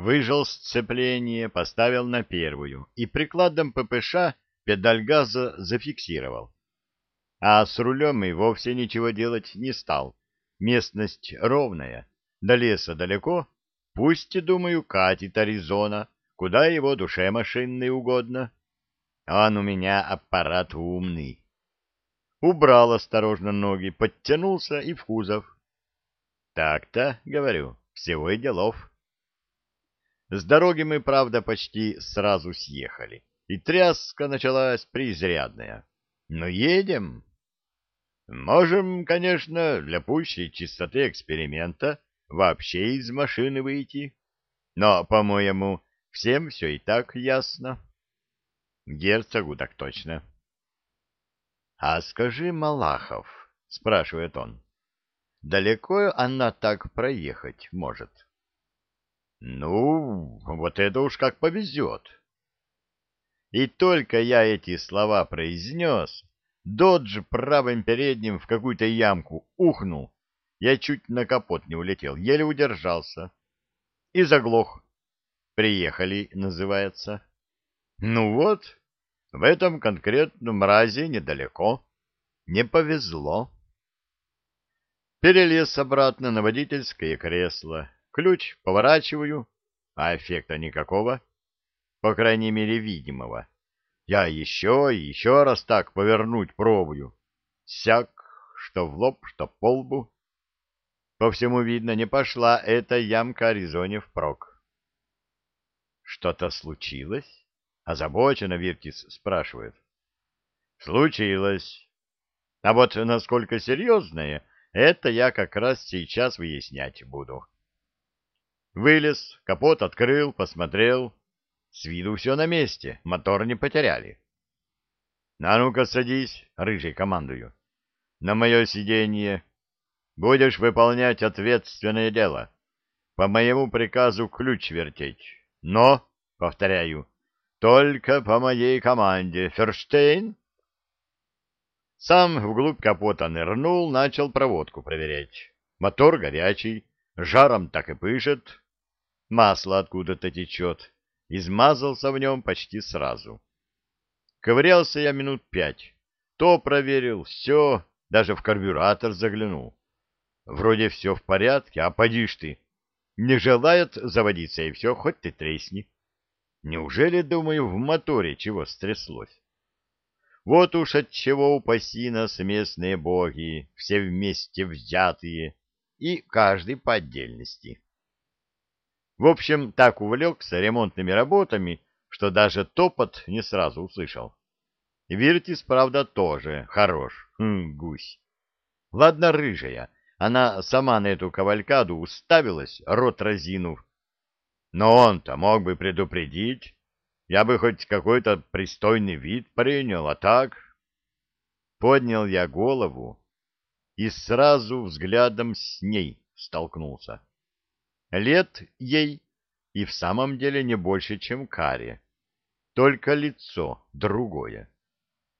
Выжал сцепление, поставил на первую и прикладом ППШ педаль газа зафиксировал. А с рулем и вовсе ничего делать не стал. Местность ровная, до леса далеко, пусть, думаю, катит Аризона, куда его душе машинной угодно. Он у меня аппарат умный. Убрал осторожно ноги, подтянулся и в кузов. Так-то, говорю, всего и делов. С дороги мы, правда, почти сразу съехали, и тряска началась преизрядная. Но едем. Можем, конечно, для пущей чистоты эксперимента вообще из машины выйти. Но, по-моему, всем все и так ясно. Герцогу так точно. — А скажи, Малахов, — спрашивает он, — далеко она так проехать может? — Ну, вот это уж как повезет. И только я эти слова произнес, Додж правым передним в какую-то ямку ухнул. Я чуть на капот не улетел, еле удержался. И заглох. «Приехали» называется. Ну вот, в этом конкретном разе недалеко. Не повезло. Перелез обратно на водительское кресло. Ключ поворачиваю, а эффекта никакого. По крайней мере, видимого. Я еще и еще раз так повернуть пробую. Сяк, что в лоб, что по лбу. По всему видно, не пошла эта ямка Аризоне впрок. Что-то случилось? Озабоченно Виртис спрашивает. Случилось. А вот насколько серьезное, это я как раз сейчас выяснять буду. Вылез, капот открыл, посмотрел. С виду все на месте, мотор не потеряли. На ну-ка садись, рыжий командую. На мое сиденье. Будешь выполнять ответственное дело. По моему приказу ключ вертеть. Но, повторяю, только по моей команде. Ферштейн? Сам вглубь капота нырнул, начал проводку проверять. Мотор горячий, жаром так и пышет. Масло откуда-то течет измазался в нем почти сразу. Ковырялся я минут пять. То проверил, все, даже в карбюратор заглянул. Вроде все в порядке, а поди ж ты. Не желает заводиться, и все, хоть ты тресни. Неужели, думаю, в моторе чего стряслось? Вот уж от чего упаси нас местные боги, все вместе взятые, и каждый по отдельности. В общем, так увлекся ремонтными работами, что даже топот не сразу услышал. Виртис, правда, тоже хорош, хм, гусь. Ладно, рыжая, она сама на эту кавалькаду уставилась, рот разинув. Но он-то мог бы предупредить, я бы хоть какой-то пристойный вид принял, а так... Поднял я голову и сразу взглядом с ней столкнулся. Лет ей и в самом деле не больше, чем Каре. Только лицо другое.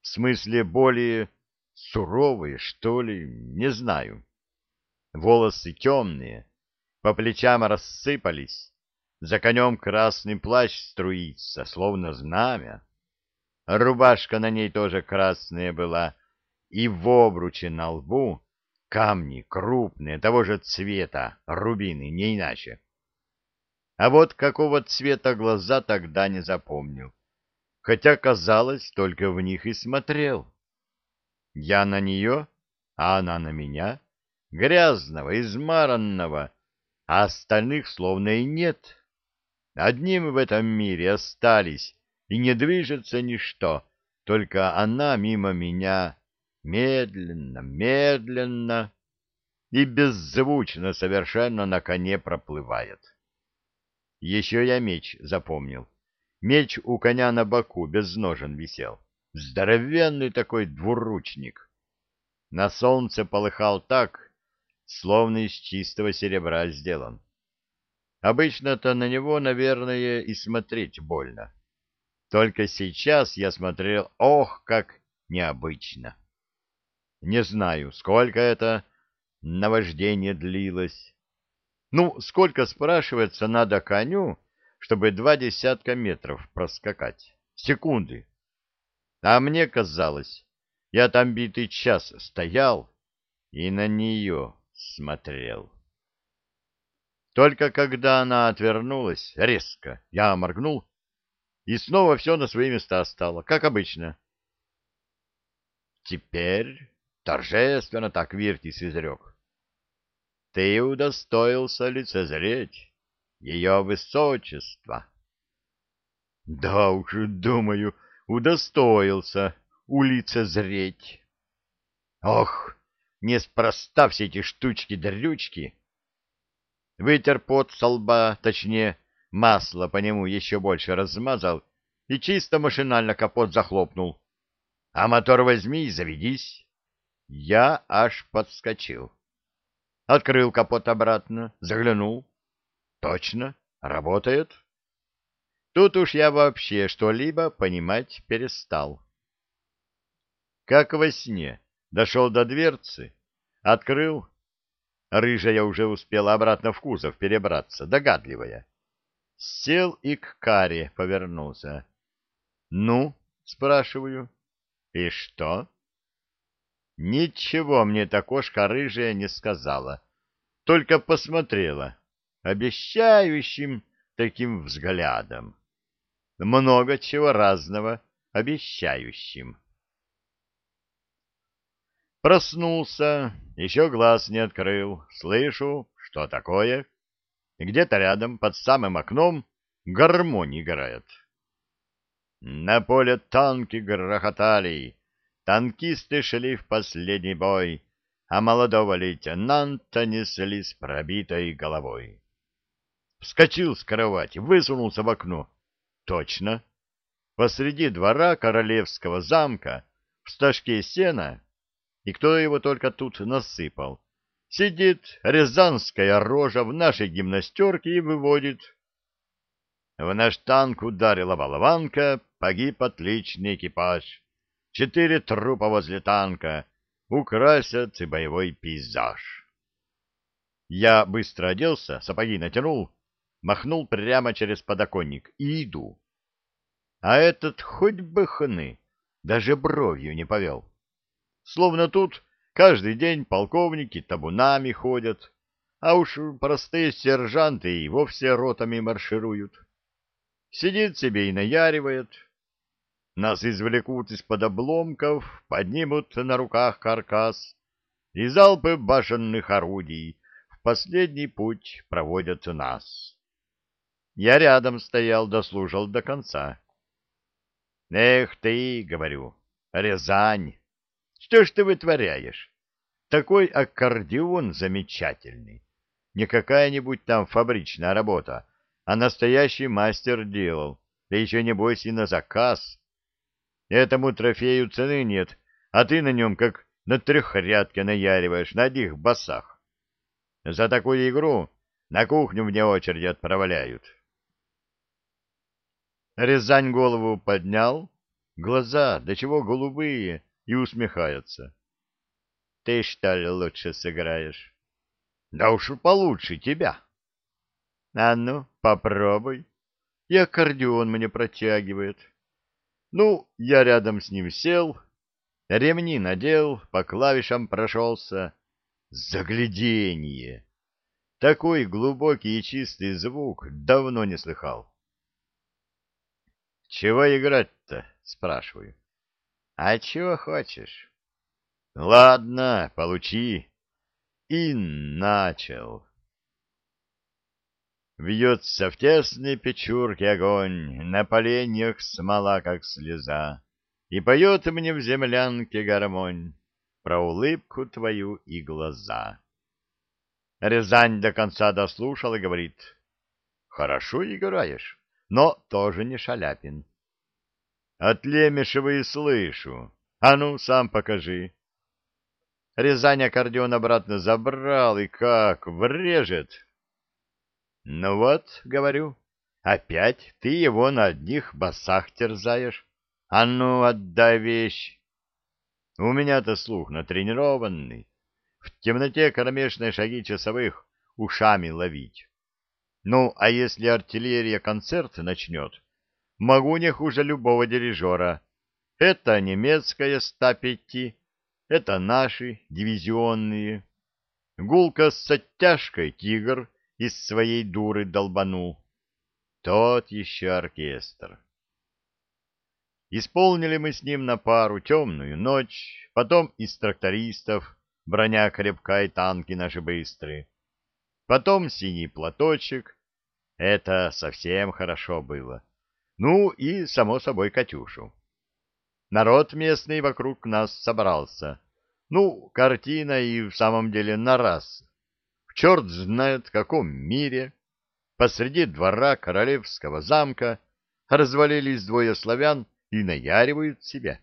В смысле более суровые, что ли, не знаю. Волосы темные, по плечам рассыпались, за конем красный плащ струится, словно знамя. Рубашка на ней тоже красная была, и в обруче на лбу Камни крупные, того же цвета, рубины, не иначе. А вот какого цвета глаза тогда не запомнил, хотя, казалось, только в них и смотрел. Я на нее, а она на меня, грязного, измаранного, а остальных словно и нет. Одним в этом мире остались, и не движется ничто, только она мимо меня медленно, медленно и беззвучно совершенно на коне проплывает. Еще я меч запомнил. Меч у коня на боку без ножен висел. Здоровенный такой двуручник. На солнце полыхал так, словно из чистого серебра сделан. Обычно-то на него, наверное, и смотреть больно. Только сейчас я смотрел, ох, как необычно. Не знаю, сколько это наваждение длилось. Ну, сколько, спрашивается, надо коню, чтобы два десятка метров проскакать. Секунды. А мне казалось, я там битый час стоял и на нее смотрел. Только когда она отвернулась, резко, я моргнул, и снова все на свои места стало, как обычно. Теперь торжественно так Виртис изрек. Ты удостоился лицезреть ее высочество. Да уж, думаю, удостоился улицезреть. Ох, неспроста все эти штучки-дрючки. Вытер пот со лба, точнее, масло по нему еще больше размазал и чисто машинально капот захлопнул. А мотор возьми и заведись. Я аж подскочил. Открыл капот обратно, заглянул. Точно, работает. Тут уж я вообще что-либо понимать перестал. Как во сне, дошел до дверцы, открыл. Рыжая уже успела обратно в кузов перебраться, догадливая. Сел и к каре повернулся. — Ну, — спрашиваю, — и что? Ничего мне эта кошка рыжая не сказала, только посмотрела обещающим таким взглядом. Много чего разного обещающим. Проснулся, еще глаз не открыл, слышу, что такое. Где-то рядом, под самым окном, гармонь играет. На поле танки грохотали, Танкисты шли в последний бой, а молодого лейтенанта несли с пробитой головой. Вскочил с кровати, высунулся в окно. Точно. Посреди двора королевского замка, в стажке сена, и кто его только тут насыпал, сидит рязанская рожа в нашей гимнастерке и выводит. В наш танк ударила болванка, погиб отличный экипаж. Четыре трупа возле танка украсят и боевой пейзаж. Я быстро оделся, сапоги натянул, махнул прямо через подоконник и иду. А этот хоть бы хны, даже бровью не повел. Словно тут каждый день полковники табунами ходят, а уж простые сержанты и вовсе ротами маршируют. Сидит себе и наяривает, нас извлекут из-под обломков, поднимут на руках каркас, и залпы башенных орудий в последний путь проводят нас. Я рядом стоял, дослужил до конца. Эх ты, говорю, Рязань, что ж ты вытворяешь? Такой аккордеон замечательный. Не какая-нибудь там фабричная работа, а настоящий мастер делал, да еще, небось, и на заказ. Этому трофею цены нет, а ты на нем как на трехрядке наяриваешь на одних басах. За такую игру на кухню вне очереди отправляют. Рязань голову поднял, глаза до чего голубые, и усмехается. — Ты, что ли, лучше сыграешь? — Да уж получше тебя. — А ну, попробуй. И аккордеон мне протягивает. — ну, я рядом с ним сел, ремни надел, по клавишам прошелся. Загляденье! Такой глубокий и чистый звук давно не слыхал. «Чего играть-то?» — спрашиваю. «А чего хочешь?» «Ладно, получи». И начал. Вьется в тесной печурке огонь, на поленьях смола, как слеза, И поет мне в землянке гармонь про улыбку твою и глаза. Рязань до конца дослушал и говорит, «Хорошо играешь, но тоже не Шаляпин». «От Лемешева и слышу. А ну, сам покажи». Рязань аккордеон обратно забрал и как врежет ну вот, говорю, опять ты его на одних басах терзаешь. А ну, отдай вещь. У меня-то слух натренированный. В темноте кромешные шаги часовых ушами ловить. Ну, а если артиллерия концерт начнет, могу не хуже любого дирижера. Это немецкая 105, это наши дивизионные. Гулка с оттяжкой «Тигр» из своей дуры долбанул. Тот еще оркестр. Исполнили мы с ним на пару темную ночь, потом из трактористов, броня крепкая и танки наши быстрые. Потом синий платочек. Это совсем хорошо было. Ну и, само собой, Катюшу. Народ местный вокруг нас собрался. Ну, картина и в самом деле на раз. В черт знает каком мире, посреди двора королевского замка развалились двое славян и наяривают себя.